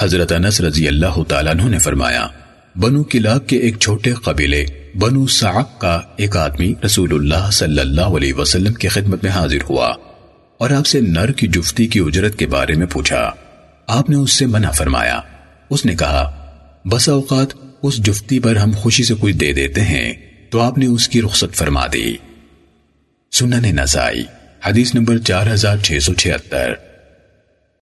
حضرت انس رضی اللہ تعالیٰ عنہ نے فرمایا، بنو کلاب کے ایک چھوٹے قبیلے بنو سعق کا ایک آدمی رسول اللہ صلی اللہ علیہ وسلم کی خدمت میں حاضر ہوا اور آپ سے نر کی جفتی کی اجرت کے بارے میں پوچھا۔ آپ نے اس سے منع فرمایا۔ اس نے کہا، بس اوقات اس جفتی پر ہم خوشی سے کچھ دے دیتے ہیں، تو آپ نے اس کی رخصت فرما دی۔ سنن نسائی، حدیث نمبر چار ہزار چھ سو چھہتر۔